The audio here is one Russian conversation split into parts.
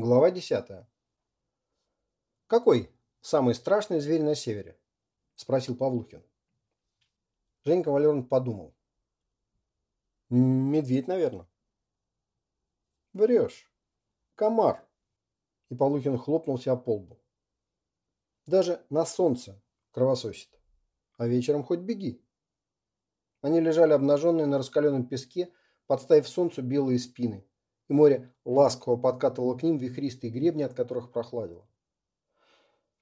Глава 10. «Какой самый страшный зверь на севере?» – спросил Павлухин. Женька Валерон подумал. «Медведь, наверное». «Врешь. Комар». И Павлухин хлопнул себя по лбу. «Даже на солнце кровососит. А вечером хоть беги». Они лежали обнаженные на раскаленном песке, подставив солнцу белые спины и море ласково подкатывало к ним вихристые гребни, от которых прохладило.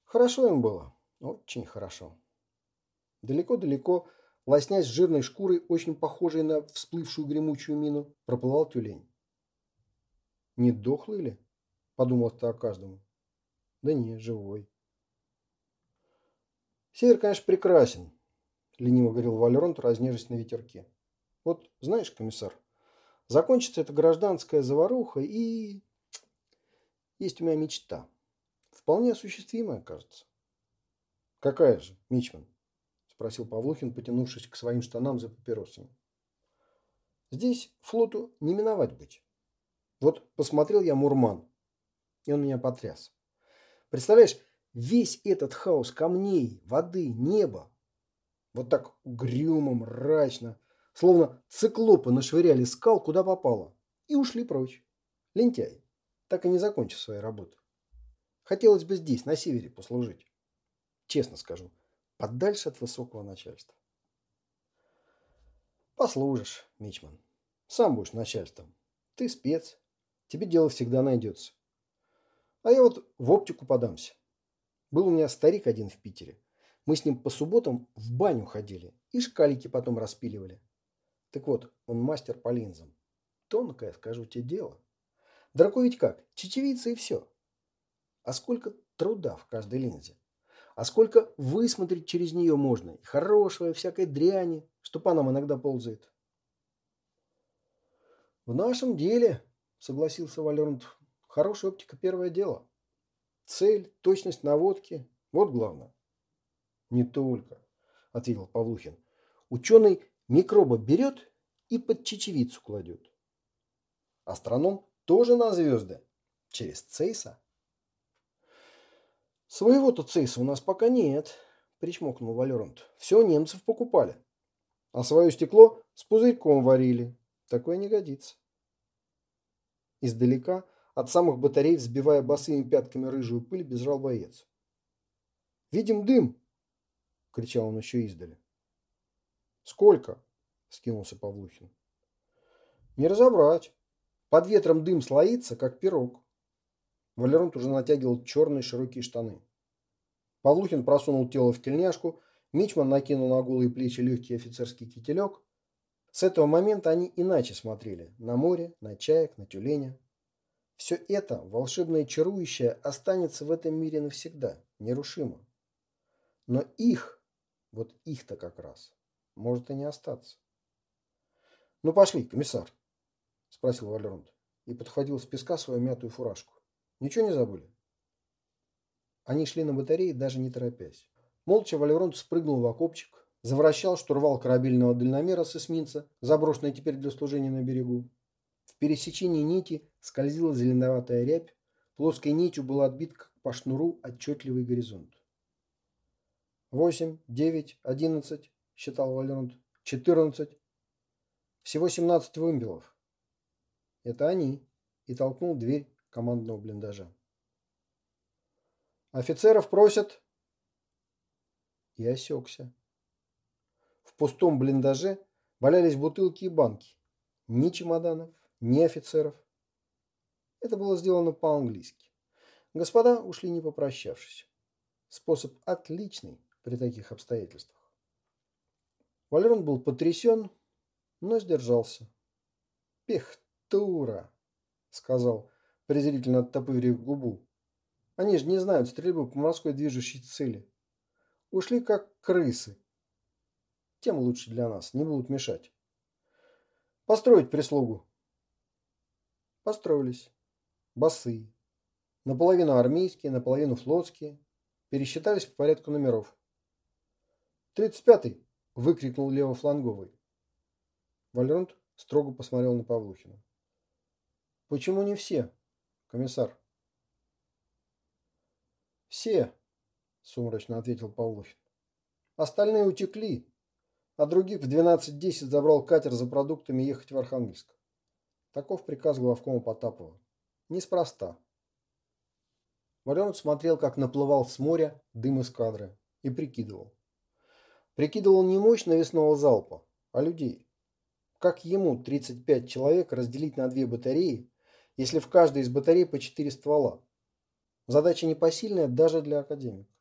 Хорошо им было, очень хорошо. Далеко-далеко, лоснясь жирной шкурой, очень похожей на всплывшую гремучую мину, проплывал тюлень. «Не дохлый ли?» – подумал то о каждому. «Да не, живой». «Север, конечно, прекрасен», – лениво говорил Валеронт, разнежись на ветерке. «Вот знаешь, комиссар, Закончится эта гражданская заваруха и... Есть у меня мечта. Вполне осуществимая, кажется. Какая же, Мичман? Спросил Павлухин, потянувшись к своим штанам за папиросами. Здесь флоту не миновать быть. Вот посмотрел я Мурман, и он меня потряс. Представляешь, весь этот хаос камней, воды, неба, вот так угрюмо, мрачно, Словно циклопы нашвыряли скал куда попало. И ушли прочь. Лентяй, так и не закончив своей работы. Хотелось бы здесь, на севере, послужить. Честно скажу, подальше от высокого начальства. Послужишь, Мичман. Сам будешь начальством. Ты спец. Тебе дело всегда найдется. А я вот в оптику подамся. Был у меня старик один в Питере. Мы с ним по субботам в баню ходили и шкалики потом распиливали. Так вот, он мастер по линзам. Тонкое, скажу тебе, дело. Драку ведь как? Чечевица и все. А сколько труда в каждой линзе. А сколько высмотреть через нее можно. И хорошего, и всякой дряни, что по нам иногда ползает. В нашем деле, согласился Валернт, хорошая оптика первое дело. Цель, точность наводки – вот главное. Не только, ответил Павлухин. Ученый Микроба берет и под чечевицу кладет. Астроном тоже на звезды. Через Цейса. Своего-то Цейса у нас пока нет, причмокнул Валерант. Все немцев покупали. А свое стекло с пузырьком варили. Такое не годится. Издалека, от самых батарей, взбивая босыми пятками рыжую пыль, бежал боец. «Видим дым!» — кричал он еще издали. Сколько? Скинулся Павлухин. Не разобрать. Под ветром дым слоится, как пирог. Валерон уже натягивал черные широкие штаны. Павлухин просунул тело в тельняшку, Мичман накинул на голые плечи легкий офицерский кителек. С этого момента они иначе смотрели на море, на чаек, на тюленя. Все это, волшебное чарующее, останется в этом мире навсегда, нерушимо. Но их, вот их-то как раз, может и не остаться. «Ну пошли, комиссар», – спросил Валеронт и подхватил с песка свою мятую фуражку. «Ничего не забыли?» Они шли на батарее, даже не торопясь. Молча Валеронт спрыгнул в окопчик, завращал штурвал корабельного дальномера с эсминца, заброшенный теперь для служения на берегу. В пересечении нити скользила зеленоватая рябь, плоской нитью был отбит как по шнуру отчетливый горизонт. Восемь, девять, одиннадцать считал Валерант. Четырнадцать. Всего семнадцать вымпелов. Это они. И толкнул дверь командного блиндажа. Офицеров просят. И осекся. В пустом блиндаже валялись бутылки и банки. Ни чемоданов, ни офицеров. Это было сделано по-английски. Господа ушли не попрощавшись. Способ отличный при таких обстоятельствах. Валерон был потрясен, но сдержался. «Пехтура!» — сказал, презрительно оттопырив губу. «Они же не знают стрельбы по морской движущей цели. Ушли как крысы. Тем лучше для нас, не будут мешать. Построить прислугу». Построились. Басы. Наполовину армейские, наполовину флотские. Пересчитались по порядку номеров. «Тридцать пятый!» выкрикнул левофланговый. Вальронт строго посмотрел на Павлухина. «Почему не все, комиссар?» Все, сумрачно ответил Павлухин. Остальные утекли, а других в 12.10 забрал катер за продуктами ехать в Архангельск. Таков приказ главкома Потапова. Неспроста. Валенок смотрел, как наплывал с моря дым из кадры, и прикидывал. Прикидывал не мощь навесного залпа, а людей. Как ему, 35 человек, разделить на две батареи, если в каждой из батарей по 4 ствола? Задача непосильная даже для академика.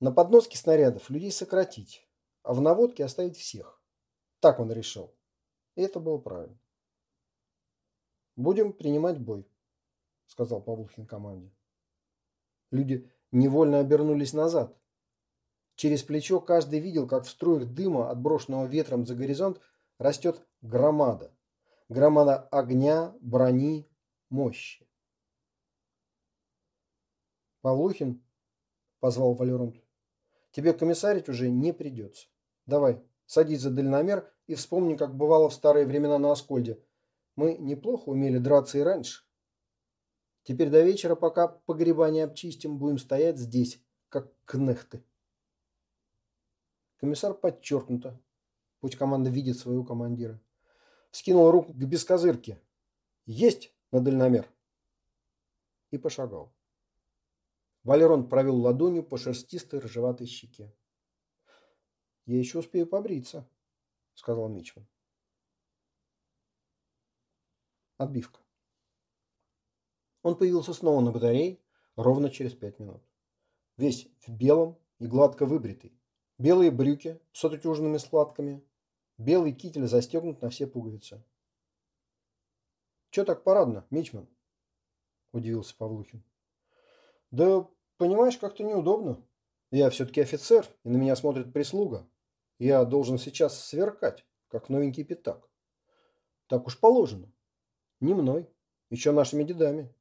На подноске снарядов людей сократить, а в наводке оставить всех. Так он решил. И это было правильно. «Будем принимать бой», — сказал Павлухин команде. Люди невольно обернулись назад. Через плечо каждый видел, как в струях дыма, отброшенного ветром за горизонт, растет громада. Громада огня, брони, мощи. «Павлухин», — позвал Валерант, — «тебе комиссарить уже не придется. Давай, садись за дальномер и вспомни, как бывало в старые времена на Аскольде. Мы неплохо умели драться и раньше. Теперь до вечера, пока погребание обчистим, будем стоять здесь, как кнехты. Комиссар подчеркнуто. Пусть команда видит своего командира. Скинул руку к бескозырке. Есть на дальномер. И пошагал. Валерон провел ладонью по шерстистой рыжеватой щеке. «Я еще успею побриться», — сказал Мичман. Отбивка. Он появился снова на батарее ровно через пять минут. Весь в белом и гладко выбритый. Белые брюки с отутюженными складками. Белый китель застегнут на все пуговицы. «Че так парадно, Мичман?» – удивился Павлухин. «Да, понимаешь, как-то неудобно. Я все-таки офицер, и на меня смотрит прислуга. Я должен сейчас сверкать, как новенький пятак. Так уж положено. Не мной, еще нашими дедами».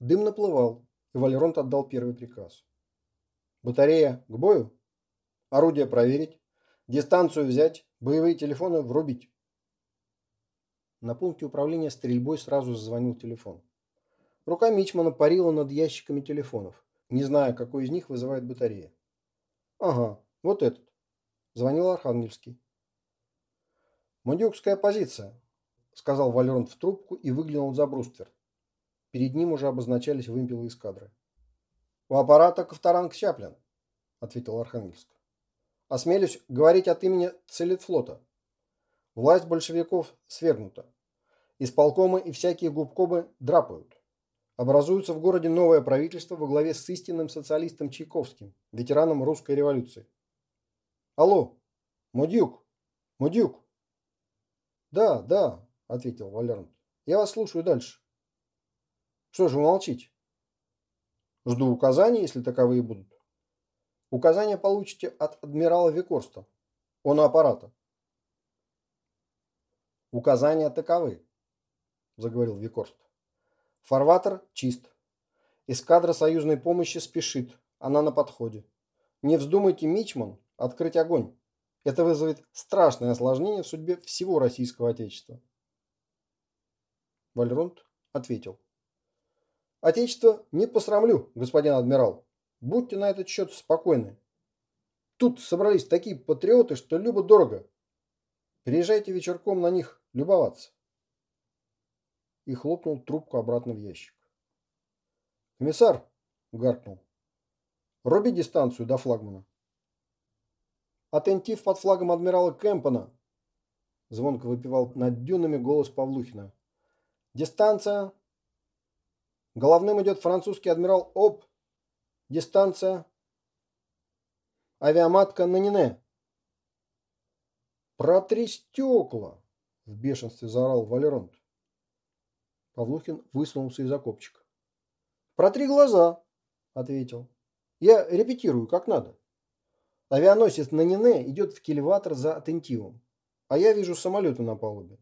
Дым наплывал, и Валеронт отдал первый приказ. «Батарея к бою? Орудие проверить, дистанцию взять, боевые телефоны врубить». На пункте управления стрельбой сразу зазвонил телефон. Рука Мичмана парила над ящиками телефонов, не зная, какой из них вызывает батарея. «Ага, вот этот», – звонил Архангельский. «Мандюкская позиция», – сказал Валеронт в трубку и выглянул за бруствер. Перед ним уже обозначались вымпелы эскадры. «У аппарата Ковторанг Чаплин», — ответил Архангельск. «Осмелюсь говорить от имени Целитфлота. Власть большевиков свергнута. Исполкомы и всякие губкобы драпают. Образуется в городе новое правительство во главе с истинным социалистом Чайковским, ветераном русской революции. Алло, Мудюк, Мудюк. Да, да, ответил Валерн. Я вас слушаю дальше. Что же вы молчите? Жду указаний, если таковые будут. Указания получите от адмирала Викорста. Он у аппарата. Указания таковы, заговорил Викорст. Фарватер чист. Эскадра союзной помощи спешит. Она на подходе. Не вздумайте, Мичман, открыть огонь. Это вызовет страшное осложнение в судьбе всего российского отечества. Вальронт ответил. Отечество не посрамлю, господин адмирал. Будьте на этот счет спокойны. Тут собрались такие патриоты, что любо-дорого. Приезжайте вечерком на них любоваться. И хлопнул трубку обратно в ящик. Комиссар, гаркнул, руби дистанцию до флагмана. Атентив под флагом адмирала Кэмпона. Звонко выпивал над дюнами голос Павлухина. Дистанция Головным идет французский адмирал Об. Дистанция. Авиаматка Нанине. «Протри стекла!» – в бешенстве заорал Валеронт. Павлухин высунулся из окопчика. «Протри глаза!» – ответил. «Я репетирую, как надо. Авианосец Нанине идет в кильватор за атентивом, а я вижу самолеты на палубе.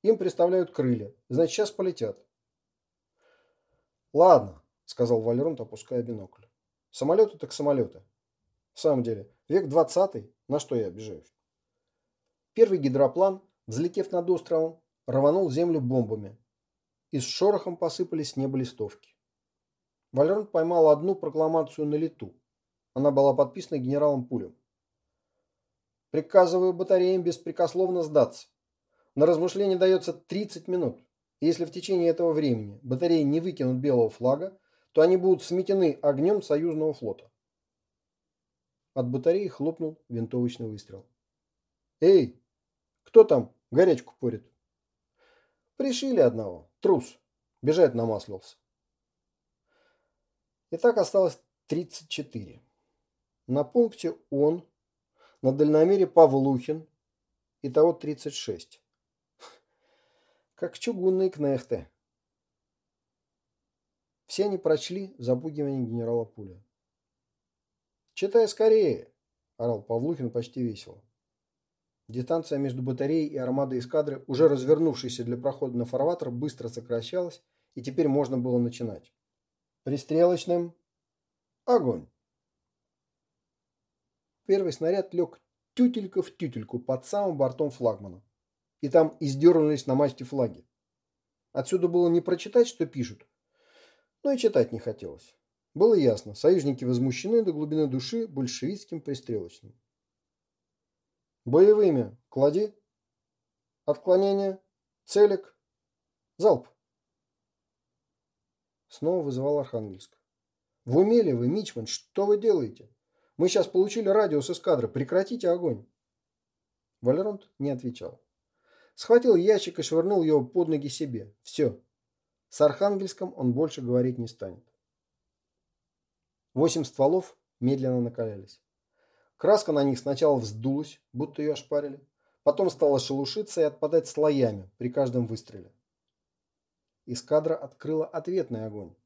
Им представляют крылья, значит, сейчас полетят. Ладно, сказал Валеронт, опуская бинокль. Самолеты так самолеты. В самом деле, век двадцатый, на что я обижаюсь? Первый гидроплан, взлетев над островом, рванул землю бомбами. И с шорохом посыпались с неба листовки. Валерон поймал одну прокламацию на лету. Она была подписана генералом Пулем. Приказываю батареям беспрекословно сдаться. На размышление дается 30 минут. Если в течение этого времени батареи не выкинут белого флага, то они будут сметены огнем союзного флота. От батареи хлопнул винтовочный выстрел. «Эй, кто там горячку порит?» «Пришили одного. Трус. Бежать намаслился». И так осталось 34. На пункте он, на дальномере Павлухин, итого 36. Как чугунные кнехты. Все они прочли запугивание генерала Пуля. «Читай скорее!» – орал Павлухин почти весело. Дистанция между батареей и армадой эскадры, уже развернувшейся для прохода на фарватер, быстро сокращалась, и теперь можно было начинать. Пристрелочным. Огонь. Первый снаряд лег тютелька в тютельку под самым бортом флагмана. И там издернулись на мачте флаги. Отсюда было не прочитать, что пишут, но и читать не хотелось. Было ясно, союзники возмущены до глубины души большевистским пристрелочным. Боевыми. Клади. Отклонение. Целик. Залп. Снова вызывал Архангельск. В уме ли вы, Мичман? Что вы делаете? Мы сейчас получили радио с эскадры. Прекратите огонь. Валеронт не отвечал. Схватил ящик и швырнул его под ноги себе. Все. С Архангельском он больше говорить не станет. Восемь стволов медленно накалялись. Краска на них сначала вздулась, будто ее ошпарили. Потом стала шелушиться и отпадать слоями при каждом выстреле. Эскадра открыла ответный огонь.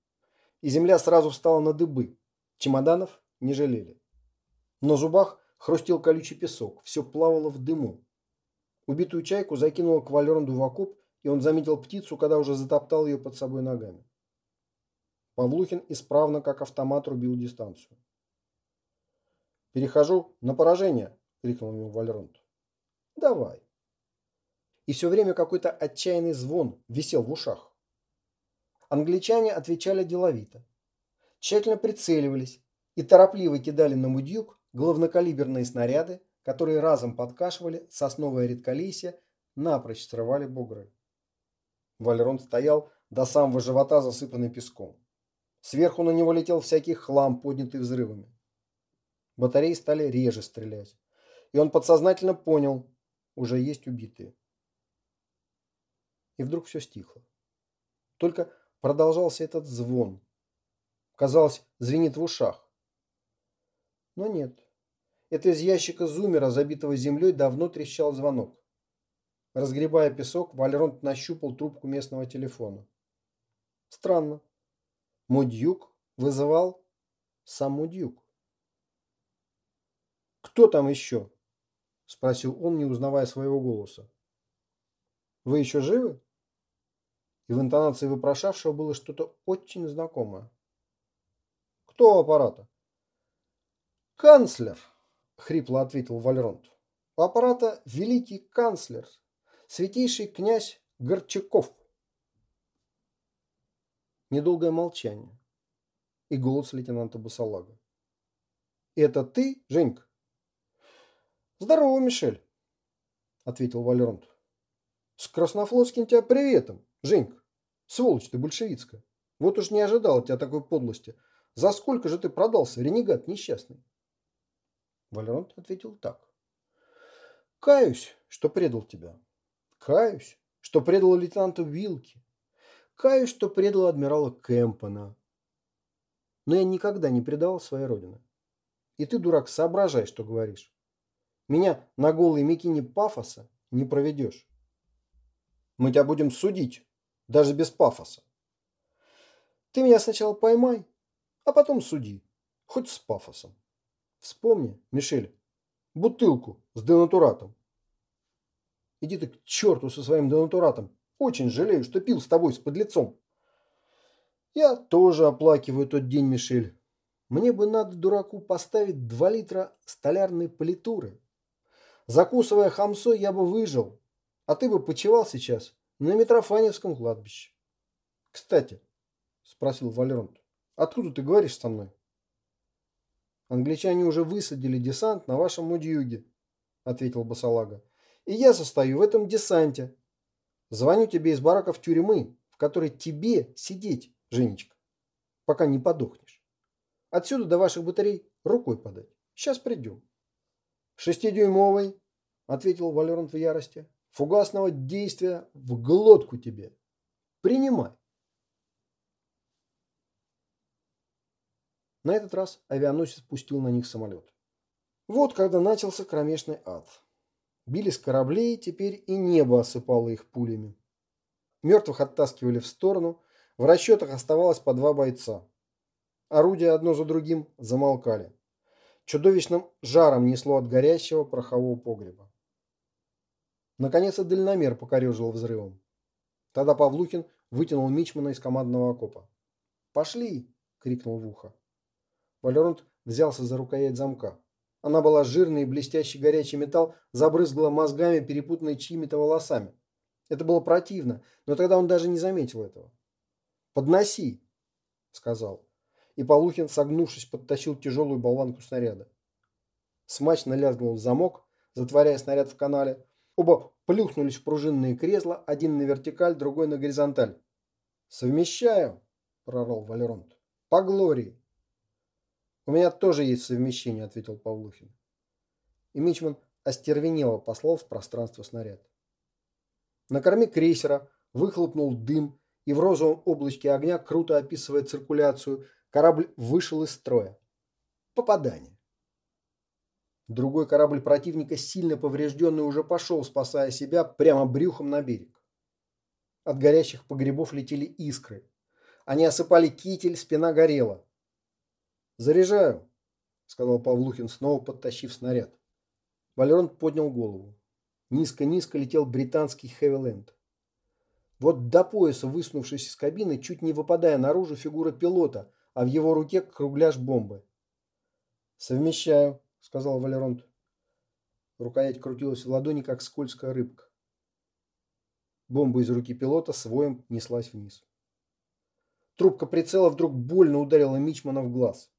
И земля сразу встала на дыбы. Чемоданов не жалели. На зубах хрустел колючий песок. Все плавало в дыму. Убитую чайку закинуло к Валеронду в окоп, и он заметил птицу, когда уже затоптал ее под собой ногами. Павлухин исправно, как автомат, рубил дистанцию. «Перехожу на поражение!» – крикнул ему Вальронт. «Давай!» И все время какой-то отчаянный звон висел в ушах. Англичане отвечали деловито. Тщательно прицеливались и торопливо кидали на мудюк главнокалиберные снаряды, которые разом подкашивали сосновое редколесье, напрочь срывали бугры. Валерон стоял до самого живота, засыпанный песком. Сверху на него летел всякий хлам, поднятый взрывами. Батареи стали реже стрелять. И он подсознательно понял, уже есть убитые. И вдруг все стихло. Только продолжался этот звон. Казалось, звенит в ушах. Но нет. Это из ящика зумера, забитого землей, давно трещал звонок. Разгребая песок, Валеронт нащупал трубку местного телефона. Странно. Мудьюк вызывал сам Мудьюк. «Кто там еще?» – спросил он, не узнавая своего голоса. «Вы еще живы?» и в интонации вопрошавшего было что-то очень знакомое. «Кто у аппарата?» «Канцлер», — хрипло ответил Вальронт. «У аппарата великий канцлер, святейший князь Горчаков». Недолгое молчание и голос лейтенанта Басалага. «Это ты, Женька?» «Здорово, Мишель», — ответил Вальронт. «С Краснофлотским тебя приветом, Женька, сволочь ты большевицкая. Вот уж не ожидал от тебя такой подлости. За сколько же ты продался, ренегат несчастный? Валеронт ответил так. Каюсь, что предал тебя. Каюсь, что предал лейтенанта Вилки. Каюсь, что предал адмирала Кэмпона. Но я никогда не предавал своей родины. И ты, дурак, соображай, что говоришь. Меня на голой мякине пафоса не проведешь. Мы тебя будем судить даже без пафоса. Ты меня сначала поймай, а потом суди, хоть с пафосом. Вспомни, Мишель, бутылку с денатуратом. Иди ты к черту со своим денатуратом. Очень жалею, что пил с тобой, с подлецом. Я тоже оплакиваю тот день, Мишель. Мне бы надо дураку поставить два литра столярной политуры. Закусывая хамсой, я бы выжил, а ты бы почевал сейчас на Митрофаневском кладбище. Кстати, спросил Валеронт, Откуда ты говоришь со мной? Англичане уже высадили десант на вашем мудьюге, ответил Басалага. И я состою в этом десанте. Звоню тебе из бараков тюрьмы, в которой тебе сидеть, Женечка, пока не подохнешь. Отсюда до ваших батарей рукой подать. Сейчас придем. Шестидюймовый, ответил Валерант в ярости. Фугасного действия в глотку тебе. Принимай. На этот раз авианосец пустил на них самолет. Вот когда начался кромешный ад. Били с кораблей, теперь и небо осыпало их пулями. Мертвых оттаскивали в сторону, в расчетах оставалось по два бойца. Орудия одно за другим замолкали. Чудовищным жаром несло от горящего порохового погреба. Наконец и дальномер покорежил взрывом. Тогда Павлухин вытянул Мичмана из командного окопа. «Пошли!» — крикнул в ухо. Валерант взялся за рукоять замка. Она была жирный и блестящий горячий металл, забрызгала мозгами, перепутанной чьими-то волосами. Это было противно, но тогда он даже не заметил этого. «Подноси!» — сказал. И Полухин, согнувшись, подтащил тяжелую болванку снаряда. Смачно лязгнул замок, затворяя снаряд в канале. Оба плюхнулись в пружинные кресла, один на вертикаль, другой на горизонталь. «Совмещаю!» — прорал Валеронт. «По Глории!» «У меня тоже есть совмещение», — ответил Павлухин. И Мичман остервенело послал в пространство снаряд. На корме крейсера выхлопнул дым, и в розовом облачке огня, круто описывая циркуляцию, корабль вышел из строя. Попадание. Другой корабль противника, сильно поврежденный, уже пошел, спасая себя, прямо брюхом на берег. От горящих погребов летели искры. Они осыпали китель, спина горела. «Заряжаю», — сказал Павлухин, снова подтащив снаряд. Валерон поднял голову. Низко-низко летел британский Хэвиленд. Вот до пояса, высунувшись из кабины, чуть не выпадая наружу фигура пилота, а в его руке кругляш бомбы. «Совмещаю», — сказал Валеронт. Рукоять крутилась в ладони, как скользкая рыбка. Бомба из руки пилота с воем неслась вниз. Трубка прицела вдруг больно ударила Мичмана в глаз.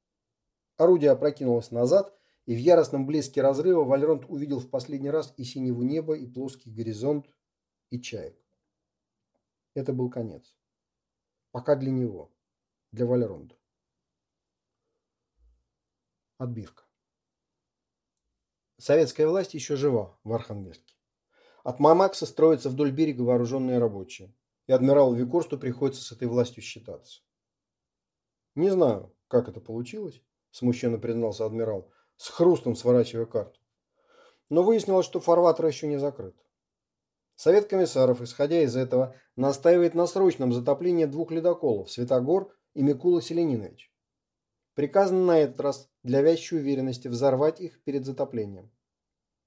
Орудие опрокинулось назад, и в яростном блеске разрыва Вальронт увидел в последний раз и синеву неба, и плоский горизонт, и чаек. Это был конец. Пока для него, для Вальронда. Отбивка. Советская власть еще жива в Архангельске. От Мамакса строятся вдоль берега вооруженные рабочие, и адмиралу Викорсту приходится с этой властью считаться. Не знаю, как это получилось, смущенно признался адмирал, с хрустом сворачивая карту. Но выяснилось, что фарватер еще не закрыт. Совет комиссаров, исходя из этого, настаивает на срочном затоплении двух ледоколов Светогор и Микула Селенинович. Приказано на этот раз для вящей уверенности взорвать их перед затоплением.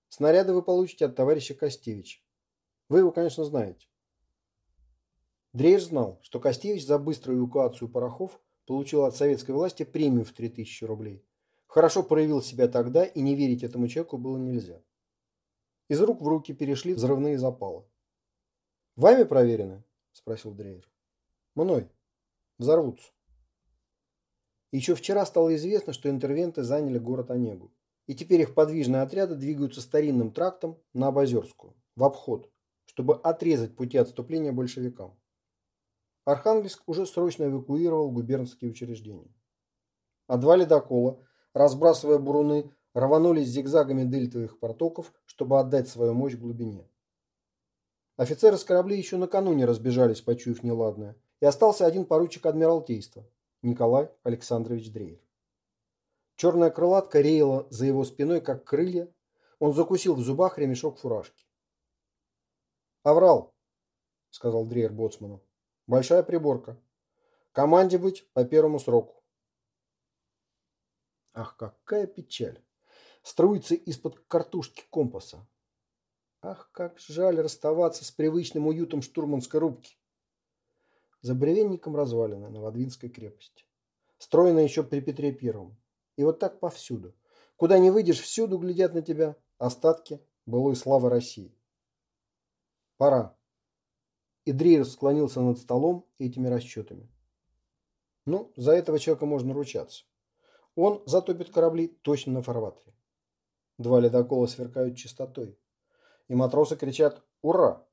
Снаряды вы получите от товарища Костевича. Вы его, конечно, знаете. Дрейж знал, что Костевич за быструю эвакуацию порохов получил от советской власти премию в 3000 рублей. Хорошо проявил себя тогда, и не верить этому человеку было нельзя. Из рук в руки перешли взрывные запалы. «Вами проверены?» – спросил Дрейер. «Мной. Взорвутся». Еще вчера стало известно, что интервенты заняли город Онегу. И теперь их подвижные отряды двигаются старинным трактом на Абазерскую, в обход, чтобы отрезать пути отступления большевикам. Архангельск уже срочно эвакуировал губернские учреждения. А два ледокола, разбрасывая буруны, рванулись зигзагами дельтовых протоков, чтобы отдать свою мощь глубине. Офицеры с кораблей еще накануне разбежались, почуяв неладное, и остался один поручик Адмиралтейства, Николай Александрович Дрейер. Черная крылатка реяла за его спиной, как крылья, он закусил в зубах ремешок фуражки. «Аврал», — сказал Дрейер боцману. Большая приборка. Команде быть по первому сроку. Ах, какая печаль. Струится из-под картушки компаса. Ах, как жаль расставаться с привычным уютом штурманской рубки. За бревенником развалины Новодвинской крепости. Строена еще при Петре Первом. И вот так повсюду. Куда не выйдешь, всюду глядят на тебя остатки былой славы России. Пора. Идрейр склонился над столом этими расчетами. Ну, за этого человека можно ручаться. Он затопит корабли точно на фарватере. Два ледокола сверкают чистотой. И матросы кричат «Ура!».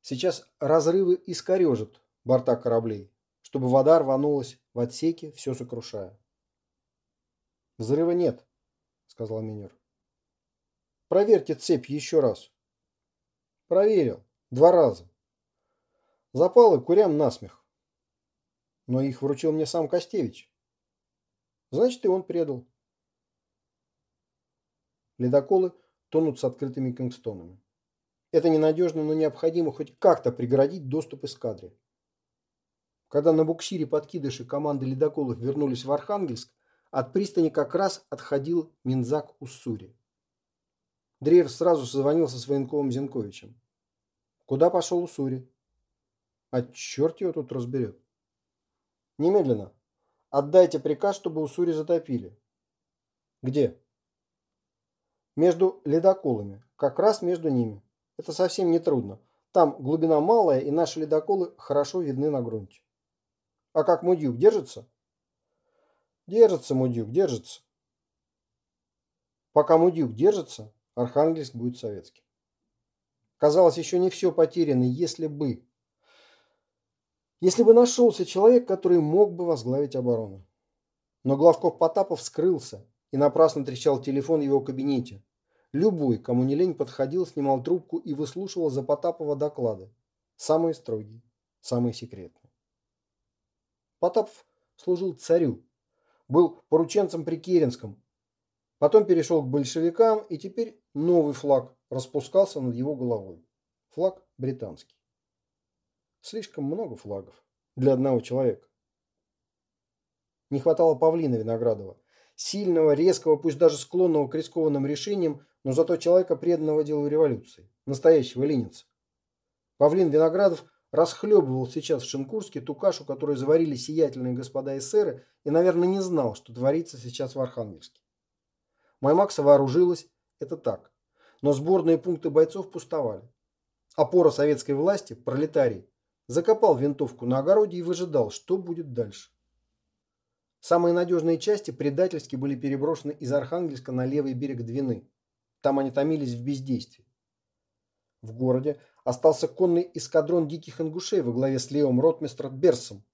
Сейчас разрывы искорежат борта кораблей, чтобы вода рванулась в отсеке, все сокрушая. «Взрыва нет», — сказал минер. «Проверьте цепь еще раз». «Проверил. Два раза. Запалы курям насмех. Но их вручил мне сам Костевич. Значит, и он предал. Ледоколы тонут с открытыми кингстонами. Это ненадежно, но необходимо хоть как-то преградить доступ эскадре. Когда на буксире подкидыши команды ледоколов вернулись в Архангельск, от пристани как раз отходил Минзак Уссури. Дрейер сразу созвонился с военковым Зенковичем. Куда пошел Уссури? А черт его тут разберет. Немедленно. Отдайте приказ, чтобы Уссури затопили. Где? Между ледоколами. Как раз между ними. Это совсем не трудно. Там глубина малая, и наши ледоколы хорошо видны на грунте. А как Мудюк держится? Держится Мудюк, держится. Пока Мудюк держится, Архангельск будет советским. Казалось, еще не все потеряно, если бы... Если бы нашелся человек, который мог бы возглавить оборону. Но Главков Потапов скрылся, и напрасно трещал телефон в его кабинете. Любой, кому не лень, подходил, снимал трубку и выслушивал за Потапова доклады. Самые строгие, самые секретные. Потапов служил царю, был порученцем при Керенском, потом перешел к большевикам, и теперь новый флаг распускался над его головой. Флаг британский. Слишком много флагов для одного человека. Не хватало Павлина Виноградова. Сильного, резкого, пусть даже склонного к рискованным решениям, но зато человека, преданного делу революции. Настоящего ленинца. Павлин Виноградов расхлебывал сейчас в Шинкурске ту кашу, которую заварили сиятельные господа эсеры, и, наверное, не знал, что творится сейчас в Архангельске. Маймакса вооружилась, это так но сборные пункты бойцов пустовали. Опора советской власти, пролетарий, закопал винтовку на огороде и выжидал, что будет дальше. Самые надежные части предательски были переброшены из Архангельска на левый берег Двины. Там они томились в бездействии. В городе остался конный эскадрон диких ингушей во главе с левым ротмистром Берсом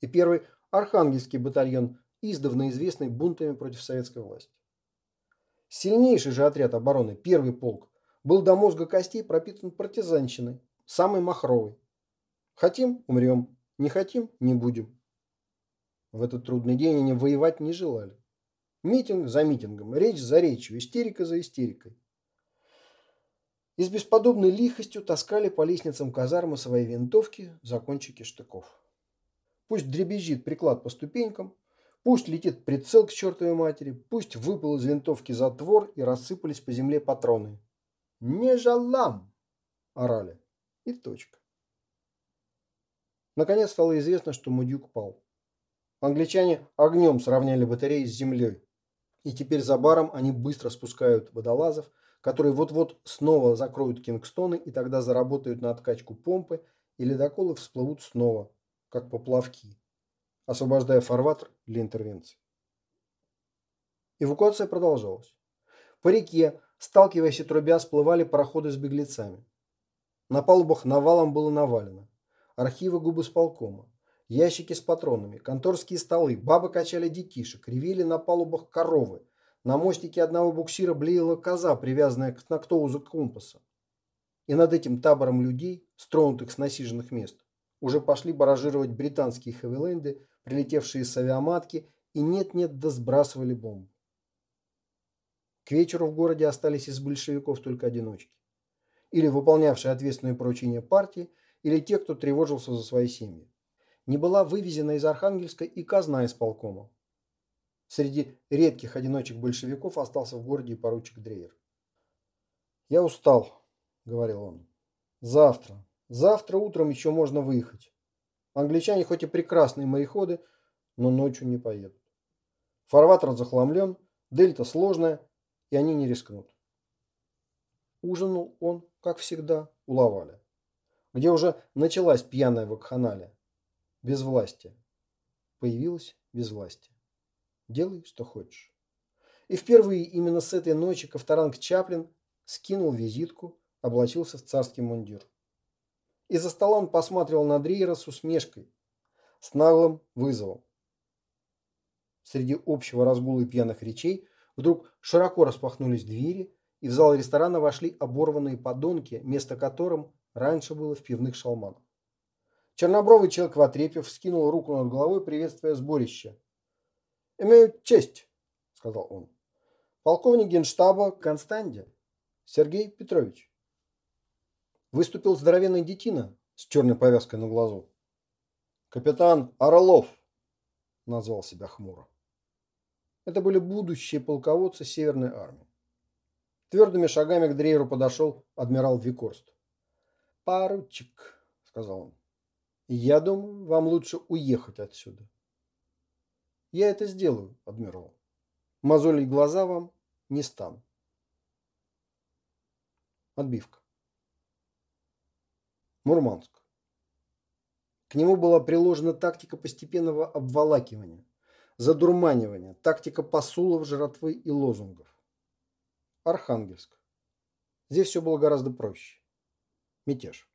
и первый архангельский батальон, издавна известный бунтами против советской власти. Сильнейший же отряд обороны, первый полк, был до мозга костей пропитан партизанщиной, самой махровой. Хотим – умрем, не хотим – не будем. В этот трудный день они воевать не желали. Митинг за митингом, речь за речью, истерика за истерикой. И с бесподобной лихостью таскали по лестницам казармы свои винтовки за кончики штыков. Пусть дребезжит приклад по ступенькам, Пусть летит прицел к чертовой матери, пусть выпал из винтовки затвор и рассыпались по земле патроны. «Не жалам!» – орали. И точка. Наконец стало известно, что Мудюк пал. Англичане огнем сравняли батареи с землей. И теперь за баром они быстро спускают водолазов, которые вот-вот снова закроют Кингстоны и тогда заработают на откачку помпы, и ледоколы всплывут снова, как поплавки освобождая фарватер для интервенции. Эвакуация продолжалась. По реке, сталкиваясь и трубя, всплывали пароходы с беглецами. На палубах навалом было навалено. Архивы губы с полкома, ящики с патронами, конторские столы, бабы качали детишек, ревели на палубах коровы. На мостике одного буксира блеяла коза, привязанная к нактоузу компаса. И над этим табором людей, стронутых с насиженных мест, уже пошли баражировать британские хевиленды прилетевшие с авиаматки, и нет-нет да сбрасывали бомбу. К вечеру в городе остались из большевиков только одиночки. Или выполнявшие ответственные поручения партии, или те, кто тревожился за свои семьи. Не была вывезена из Архангельска и казна из полкома. Среди редких одиночек большевиков остался в городе и поручик Дрейер. «Я устал», — говорил он. «Завтра. Завтра утром еще можно выехать. Англичане хоть и прекрасные мореходы, но ночью не поедут. Фарватер захламлен, дельта сложная, и они не рискнут. Ужинал он, как всегда, у Лаваля, где уже началась пьяная вакханалия, без власти. Делай, что хочешь. И впервые именно с этой ночи Ковторанг Чаплин скинул визитку, облачился в царский мундир. И за стола он посматривал на Дрейера с усмешкой, с наглым вызовом. Среди общего разгула и пьяных речей вдруг широко распахнулись двери, и в зал ресторана вошли оборванные подонки, место которым раньше было в пивных шалманах. Чернобровый человек в отрепе вскинул руку над головой, приветствуя сборище. «Имею честь», — сказал он. «Полковник генштаба Констанди Сергей Петрович». Выступил здоровенный детина с черной повязкой на глазу. «Капитан Орлов», — назвал себя хмуро. Это были будущие полководцы Северной армии. Твердыми шагами к Дрейеру подошел адмирал Викорст. «Поручик», — сказал он, — «я думаю, вам лучше уехать отсюда». «Я это сделаю, адмирал. Мозолить глаза вам не стану». Отбивка. Мурманск. К нему была приложена тактика постепенного обволакивания, задурманивания, тактика посулов, жратвы и лозунгов. Архангельск. Здесь все было гораздо проще. Мятеж.